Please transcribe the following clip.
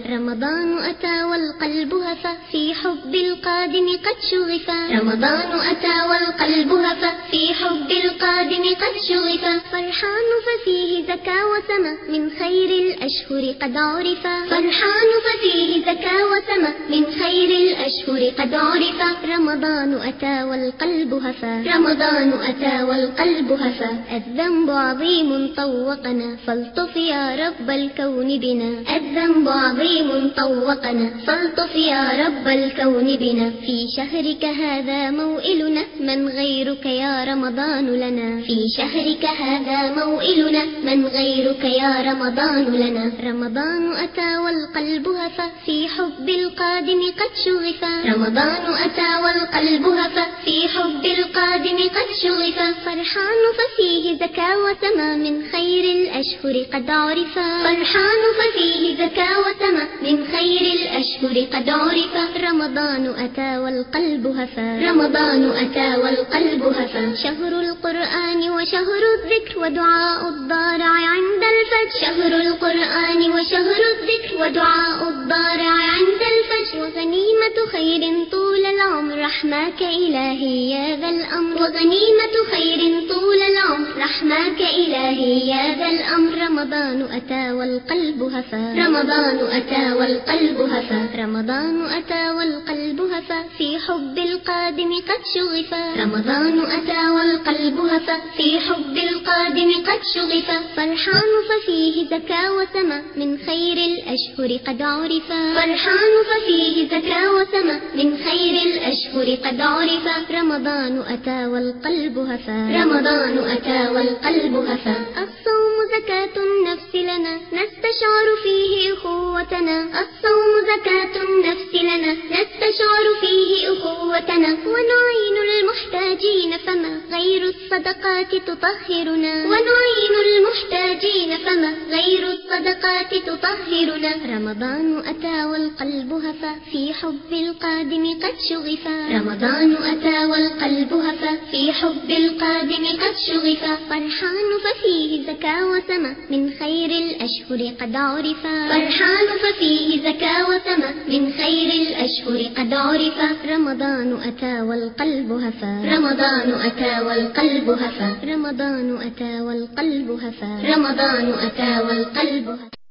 رمضان أتى والقلب هفى في حب القادم قد شغفا. رمضان أتى والقلب هفى في حب القادم قد شغفا. فرحان ففيه زكى وسمى من خير الأشهر قد عرفا. فرحان ففيه زكى وسمى من خير الأشهر قد عرفا رمضان أتى والقلب هفى. رمضان أتى والقلب هفى. الذنب عظيم طوقنا. فالطف يا رب الكون بنا. الذنب عظيم عظيم طوقنا. فالطف يا رب الكون بنا. في شهرك هذا موئلنا من غيرك يا رمضان لنا. في شهرك هذا موئلنا من غيرك يا رمضان لنا. رمضان أتى والقلب هفى. في حب القادم قد شغفا رمضان أتى والقلب هفى. في حب القادم قد شغفا فرحان ففيه زكى وسما. من خير الأشهر قد عرفا فرحان ففيه زكى وسما. من خير الأشهر قد عرف. رمضان أتى والقلب هفى. رمضان أتى والقلب هفى. شهر القرآن وشهر الذكر ودعاء الضارع عند الفجر. شهر القرآن وشهر الذكر ودعاء الضارع خير طول العمر رحماك إلهي يا ذا الأمر. وغنيمة خير طول العمر. رحماك إلهي يا ذا الأمر. رمضان أتى والقلب هفى. رمضان أتى والقلب هفى. رمضان أتى والقلب هفى. في حب القادم قد شغفا. رمضان أتى والقلب هفى. في حب القادم قد شغفا. فرحان ففيه زكى وسمى من خير الأشهر قد عرفا. فرحان ففيه زكى وسمى من خير الأشهر قد عرفا رمضان أتى والقلب هفى. رمضان أتى والقلب هفى. الصوم زكاة النفس لنا. نستشعر فيه أخوتنا الصوم زكاة فما غير الصدقات تطهرنا. ونعين المحتاجين فما غير الصدقات تطهرنا. رمضان أتى والقلب هفى في حب القادم قد شغفا. رمضان أتى والقلب هفى في حب القادم قد شغفا. فرحان ففيه زكى وسمى من خير الأشهر قد عرفا. فرحان ففيه زكى وسمى من خير الأشهر قد عرفا. رمضان أتى والقلب هفى. رمضان أتى والقلب هفى. رمضان أتى والقلب هفى. رمضان أتى والقلب هفى.